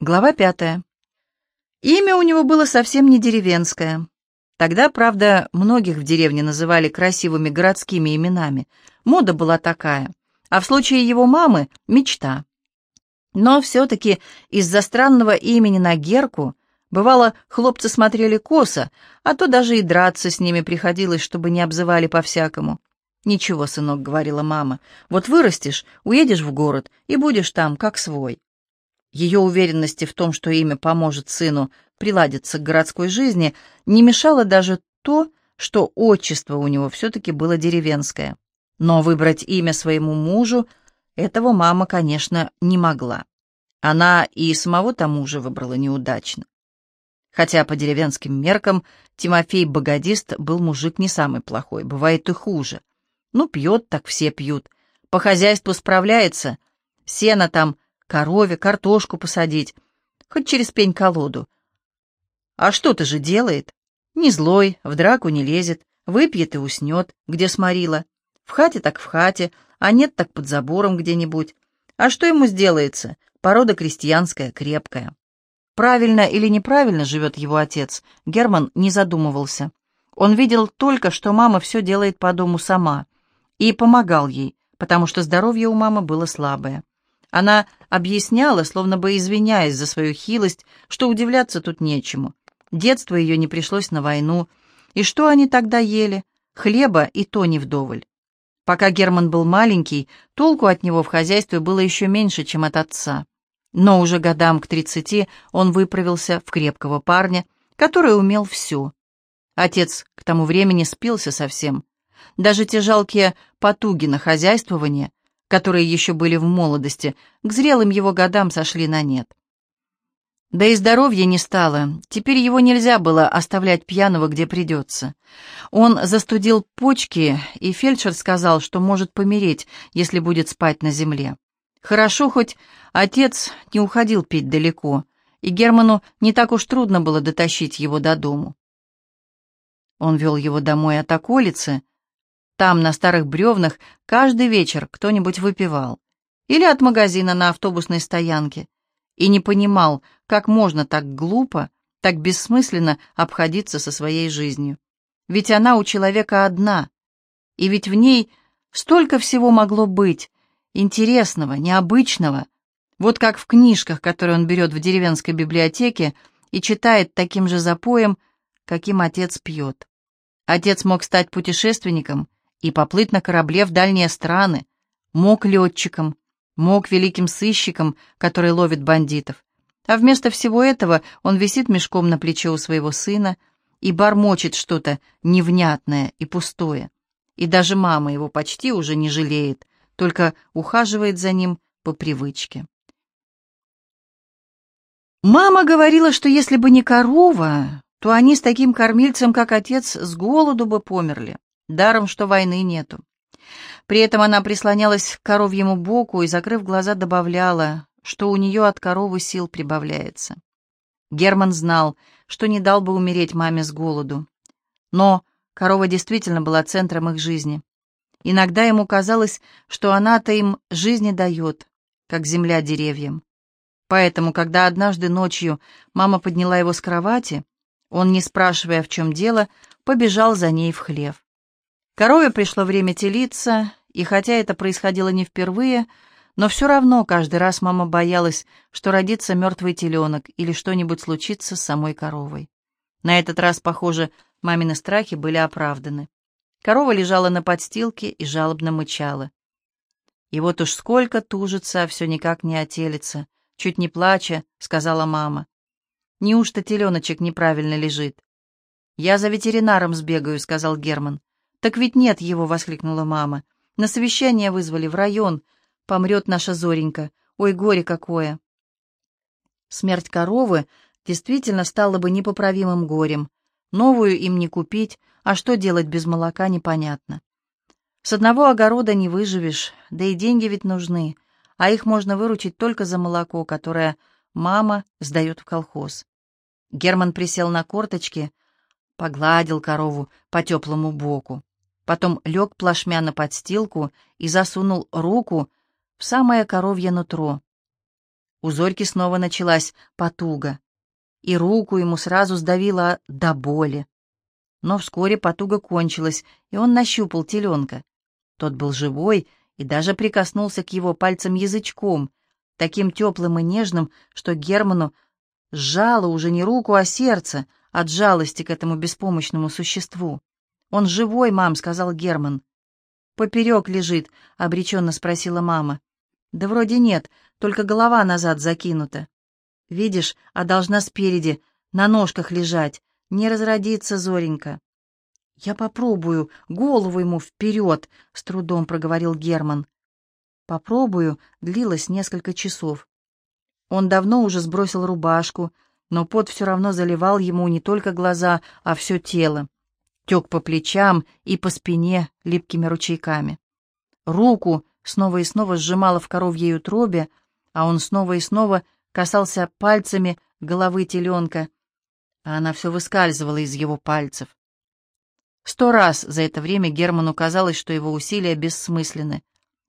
Глава пятая. Имя у него было совсем не деревенское. Тогда, правда, многих в деревне называли красивыми городскими именами. Мода была такая. А в случае его мамы — мечта. Но все-таки из-за странного имени на Герку бывало, хлопцы смотрели косо, а то даже и драться с ними приходилось, чтобы не обзывали по-всякому. «Ничего, сынок», — говорила мама, — «вот вырастешь, уедешь в город и будешь там, как свой». Ее уверенности в том, что имя поможет сыну приладиться к городской жизни, не мешало даже то, что отчество у него все-таки было деревенское. Но выбрать имя своему мужу этого мама, конечно, не могла. Она и самого-то мужа выбрала неудачно. Хотя по деревенским меркам Тимофей Богодист был мужик не самый плохой, бывает и хуже. Ну, пьет, так все пьют. По хозяйству справляется. Сено там корове, картошку посадить, хоть через пень-колоду. А что-то же делает. Не злой, в драку не лезет, выпьет и уснет, где сморила. В хате так в хате, а нет так под забором где-нибудь. А что ему сделается? Порода крестьянская, крепкая. Правильно или неправильно живет его отец, Герман не задумывался. Он видел только, что мама все делает по дому сама, и помогал ей, потому что здоровье у мамы было слабое. Она объясняла, словно бы извиняясь за свою хилость, что удивляться тут нечему. Детство ее не пришлось на войну. И что они тогда ели? Хлеба и то не вдоволь. Пока Герман был маленький, толку от него в хозяйстве было еще меньше, чем от отца. Но уже годам к тридцати он выправился в крепкого парня, который умел все. Отец к тому времени спился совсем. Даже те жалкие потуги на хозяйствование которые еще были в молодости, к зрелым его годам сошли на нет. Да и здоровья не стало, теперь его нельзя было оставлять пьяного, где придется. Он застудил почки, и фельдшер сказал, что может помереть, если будет спать на земле. Хорошо, хоть отец не уходил пить далеко, и Герману не так уж трудно было дотащить его до дому. Он вел его домой от околицы, там, на старых бревнах, каждый вечер кто-нибудь выпивал. Или от магазина на автобусной стоянке. И не понимал, как можно так глупо, так бессмысленно обходиться со своей жизнью. Ведь она у человека одна. И ведь в ней столько всего могло быть, интересного, необычного. Вот как в книжках, которые он берет в деревенской библиотеке и читает таким же запоем, каким отец пьет. Отец мог стать путешественником и поплыть на корабле в дальние страны, мог летчиком, мог великим сыщиком, который ловит бандитов. А вместо всего этого он висит мешком на плече у своего сына и бормочет что-то невнятное и пустое. И даже мама его почти уже не жалеет, только ухаживает за ним по привычке. Мама говорила, что если бы не корова, то они с таким кормильцем, как отец, с голоду бы померли. Даром, что войны нету. При этом она прислонялась к коровьему боку и, закрыв глаза, добавляла, что у нее от коровы сил прибавляется. Герман знал, что не дал бы умереть маме с голоду. Но корова действительно была центром их жизни. Иногда ему казалось, что она-то им жизни дает, как земля деревьям. Поэтому, когда однажды ночью мама подняла его с кровати, он, не спрашивая, в чем дело, побежал за ней в хлев. Корове пришло время телиться, и хотя это происходило не впервые, но все равно каждый раз мама боялась, что родится мертвый теленок или что-нибудь случится с самой коровой. На этот раз, похоже, мамины страхи были оправданы. Корова лежала на подстилке и жалобно мычала. И вот уж сколько тужится, а все никак не отелится. Чуть не плача, сказала мама. Неужто теленочек неправильно лежит? Я за ветеринаром сбегаю, сказал Герман. «Так ведь нет его!» — воскликнула мама. «На совещание вызвали в район. Помрет наша Зоренька. Ой, горе какое!» Смерть коровы действительно стала бы непоправимым горем. Новую им не купить, а что делать без молока, непонятно. С одного огорода не выживешь, да и деньги ведь нужны, а их можно выручить только за молоко, которое мама сдает в колхоз. Герман присел на корточки, погладил корову по теплому боку потом лег плашмя на подстилку и засунул руку в самое коровье нутро. У Зорьки снова началась потуга, и руку ему сразу сдавило до боли. Но вскоре потуга кончилась, и он нащупал теленка. Тот был живой и даже прикоснулся к его пальцам язычком, таким теплым и нежным, что Герману сжало уже не руку, а сердце от жалости к этому беспомощному существу. «Он живой, мам», — сказал Герман. «Поперек лежит», — обреченно спросила мама. «Да вроде нет, только голова назад закинута. Видишь, а должна спереди, на ножках лежать, не разродится Зоренька». «Я попробую, голову ему вперед», — с трудом проговорил Герман. «Попробую» длилось несколько часов. Он давно уже сбросил рубашку, но пот все равно заливал ему не только глаза, а все тело тек по плечам и по спине липкими ручейками. Руку снова и снова сжимала в коровьей утробе, а он снова и снова касался пальцами головы теленка, а она все выскальзывала из его пальцев. Сто раз за это время Герману казалось, что его усилия бессмысленны.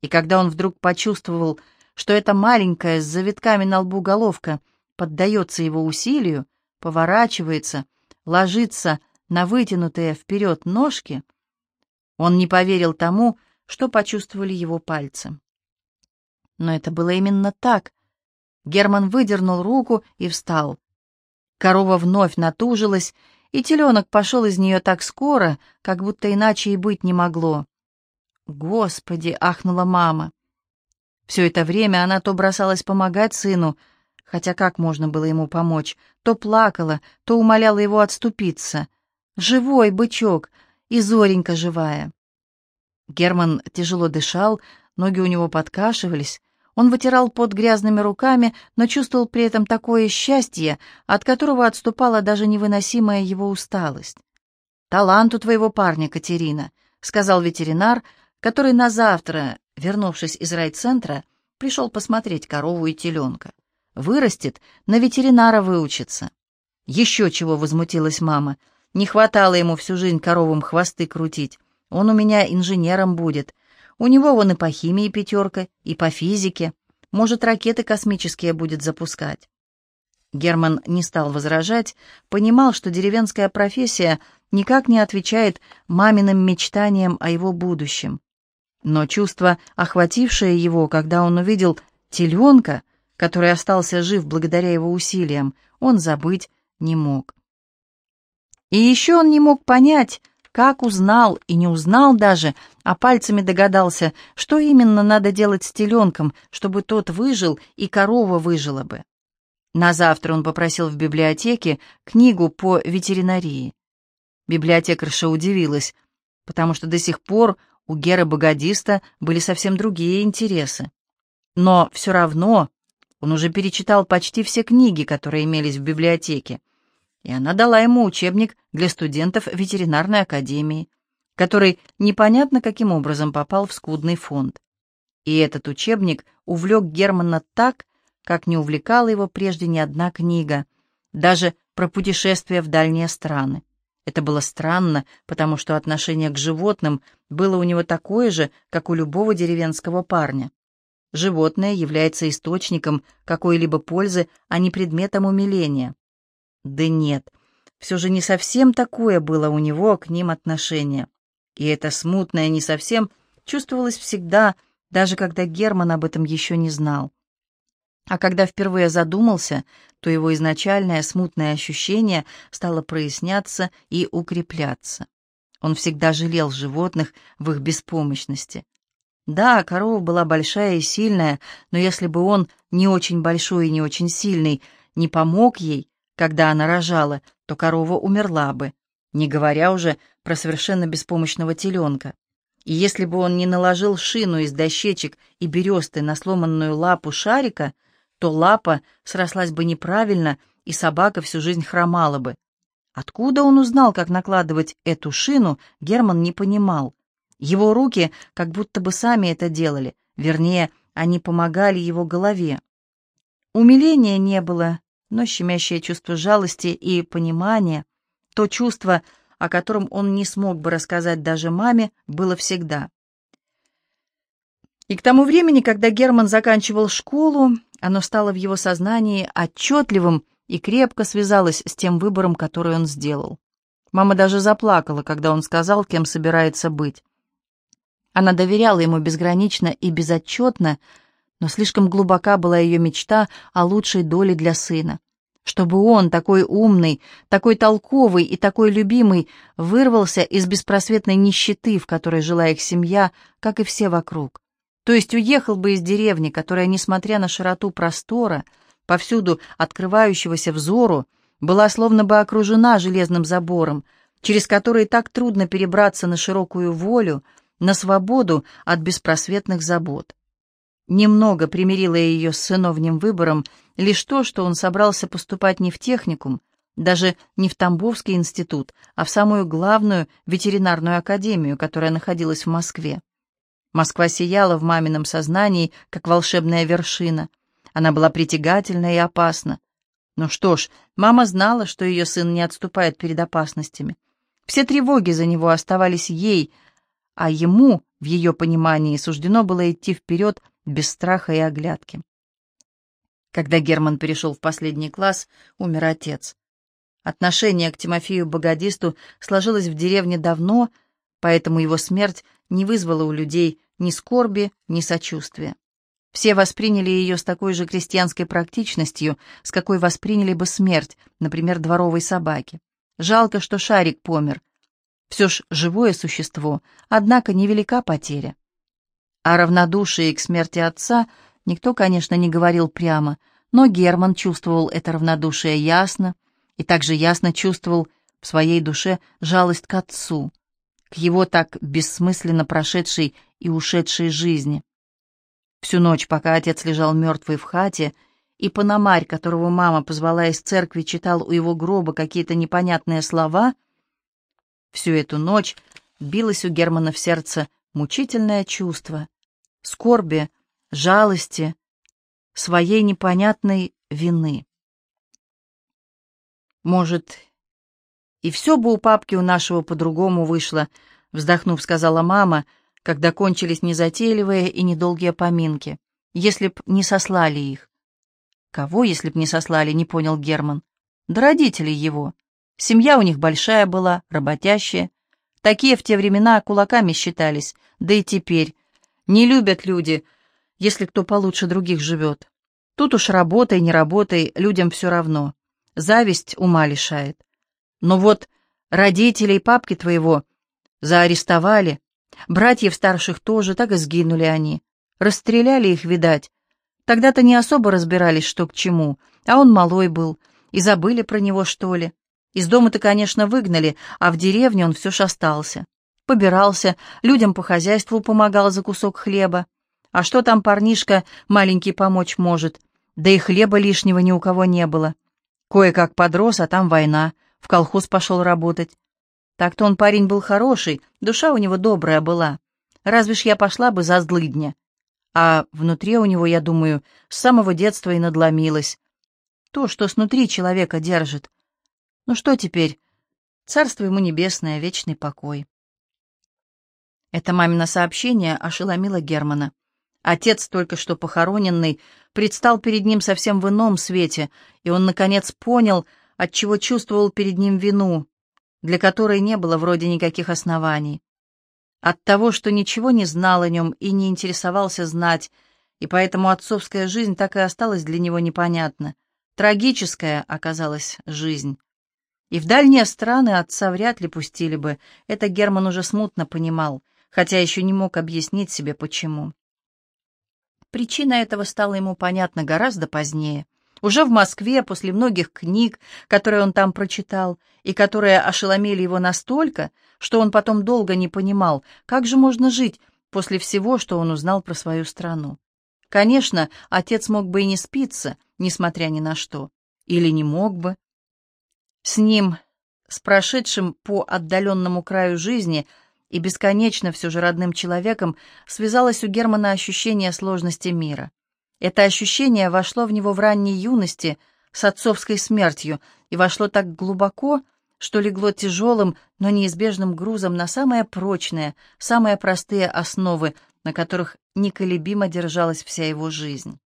И когда он вдруг почувствовал, что эта маленькая с завитками на лбу головка поддается его усилию, поворачивается, ложится на вытянутые вперед ножки, он не поверил тому, что почувствовали его пальцы. Но это было именно так. Герман выдернул руку и встал. Корова вновь натужилась, и теленок пошел из нее так скоро, как будто иначе и быть не могло. «Господи!» — ахнула мама. Все это время она то бросалась помогать сыну, хотя как можно было ему помочь, то плакала, то умоляла его отступиться — Живой бычок и Зоренька живая. Герман тяжело дышал, ноги у него подкашивались. Он вытирал пот грязными руками, но чувствовал при этом такое счастье, от которого отступала даже невыносимая его усталость. «Талант у твоего парня, Катерина», — сказал ветеринар, который на завтра, вернувшись из райцентра, пришел посмотреть корову и теленка. «Вырастет, на ветеринара выучится». «Еще чего», — возмутилась мама, — не хватало ему всю жизнь коровам хвосты крутить. Он у меня инженером будет. У него вон и по химии пятерка, и по физике. Может, ракеты космические будет запускать. Герман не стал возражать, понимал, что деревенская профессия никак не отвечает маминым мечтаниям о его будущем. Но чувство, охватившее его, когда он увидел теленка, который остался жив благодаря его усилиям, он забыть не мог. И еще он не мог понять, как узнал и не узнал даже, а пальцами догадался, что именно надо делать с теленком, чтобы тот выжил и корова выжила бы. На завтра он попросил в библиотеке книгу по ветеринарии. Библиотекарша удивилась, потому что до сих пор у Геры Богодиста были совсем другие интересы. Но все равно он уже перечитал почти все книги, которые имелись в библиотеке, и она дала ему учебник для студентов ветеринарной академии, который непонятно каким образом попал в скудный фонд. И этот учебник увлек Германа так, как не увлекала его прежде ни одна книга, даже про путешествия в дальние страны. Это было странно, потому что отношение к животным было у него такое же, как у любого деревенского парня. Животное является источником какой-либо пользы, а не предметом умиления. Да нет, все же не совсем такое было у него к ним отношение. И это смутное не совсем чувствовалось всегда, даже когда Герман об этом еще не знал. А когда впервые задумался, то его изначальное смутное ощущение стало проясняться и укрепляться. Он всегда жалел животных в их беспомощности. Да, корова была большая и сильная, но если бы он, не очень большой и не очень сильный, не помог ей, когда она рожала, то корова умерла бы, не говоря уже про совершенно беспомощного теленка. И если бы он не наложил шину из дощечек и бересты на сломанную лапу шарика, то лапа срослась бы неправильно, и собака всю жизнь хромала бы. Откуда он узнал, как накладывать эту шину, Герман не понимал. Его руки как будто бы сами это делали, вернее, они помогали его голове. Умиления не было, но щемящее чувство жалости и понимания, то чувство, о котором он не смог бы рассказать даже маме, было всегда. И к тому времени, когда Герман заканчивал школу, оно стало в его сознании отчетливым и крепко связалось с тем выбором, который он сделал. Мама даже заплакала, когда он сказал, кем собирается быть. Она доверяла ему безгранично и безотчетно, но слишком глубока была ее мечта о лучшей доле для сына. Чтобы он, такой умный, такой толковый и такой любимый, вырвался из беспросветной нищеты, в которой жила их семья, как и все вокруг. То есть уехал бы из деревни, которая, несмотря на широту простора, повсюду открывающегося взору, была словно бы окружена железным забором, через который так трудно перебраться на широкую волю, на свободу от беспросветных забот. Немного примирило ее с сыновним выбором лишь то, что он собрался поступать не в техникум, даже не в Тамбовский институт, а в самую главную ветеринарную академию, которая находилась в Москве. Москва сияла в мамином сознании, как волшебная вершина. Она была притягательна и опасна. Ну что ж, мама знала, что ее сын не отступает перед опасностями. Все тревоги за него оставались ей, а ему, в ее понимании, суждено было идти вперед без страха и оглядки. Когда Герман перешел в последний класс, умер отец. Отношение к Тимофею Богодисту сложилось в деревне давно, поэтому его смерть не вызвала у людей ни скорби, ни сочувствия. Все восприняли ее с такой же крестьянской практичностью, с какой восприняли бы смерть, например, дворовой собаки. Жалко, что Шарик помер. Все ж живое существо, однако невелика потеря. О равнодушии к смерти отца никто, конечно, не говорил прямо, но Герман чувствовал это равнодушие ясно и также ясно чувствовал в своей душе жалость к отцу, к его так бессмысленно прошедшей и ушедшей жизни. Всю ночь, пока отец лежал мертвый в хате, и Пономарь, которого мама позвала из церкви, читал у его гроба какие-то непонятные слова, всю эту ночь билось у Германа в сердце мучительное чувство, скорби, жалости, своей непонятной вины. Может, и все бы у папки у нашего по-другому вышло, вздохнув, сказала мама, когда кончились незатейливые и недолгие поминки, если б не сослали их. Кого, если б не сослали, не понял Герман. Да родителей его. Семья у них большая была, работящая. Такие в те времена кулаками считались, да и теперь. Не любят люди, если кто получше других живет. Тут уж работай, не работай, людям все равно. Зависть ума лишает. Но вот родителей папки твоего заарестовали, братьев старших тоже, так и сгинули они. Расстреляли их, видать. Тогда-то не особо разбирались, что к чему, а он малой был, и забыли про него, что ли. Из дома-то, конечно, выгнали, а в деревне он все ж остался. Побирался, людям по хозяйству помогал за кусок хлеба. А что там парнишка маленький помочь может? Да и хлеба лишнего ни у кого не было. Кое-как подрос, а там война, в колхоз пошел работать. Так-то он парень был хороший, душа у него добрая была. Разве ж я пошла бы за злыдня? А внутри у него, я думаю, с самого детства и надломилось. То, что снутри человека держит. Ну что теперь? Царство ему небесное, вечный покой. Это мамино сообщение ошеломило Германа. Отец, только что похороненный, предстал перед ним совсем в ином свете, и он, наконец, понял, отчего чувствовал перед ним вину, для которой не было вроде никаких оснований. От того, что ничего не знал о нем и не интересовался знать, и поэтому отцовская жизнь так и осталась для него непонятна. Трагическая оказалась жизнь. И в дальние страны отца вряд ли пустили бы, это Герман уже смутно понимал, хотя еще не мог объяснить себе, почему. Причина этого стала ему понятна гораздо позднее. Уже в Москве, после многих книг, которые он там прочитал, и которые ошеломили его настолько, что он потом долго не понимал, как же можно жить после всего, что он узнал про свою страну. Конечно, отец мог бы и не спиться, несмотря ни на что. Или не мог бы. С ним, с прошедшим по отдаленному краю жизни, и бесконечно все же родным человеком, связалось у Германа ощущение сложности мира. Это ощущение вошло в него в ранней юности с отцовской смертью и вошло так глубоко, что легло тяжелым, но неизбежным грузом на самые прочные, самые простые основы на которых неколебимо держалась вся его жизнь.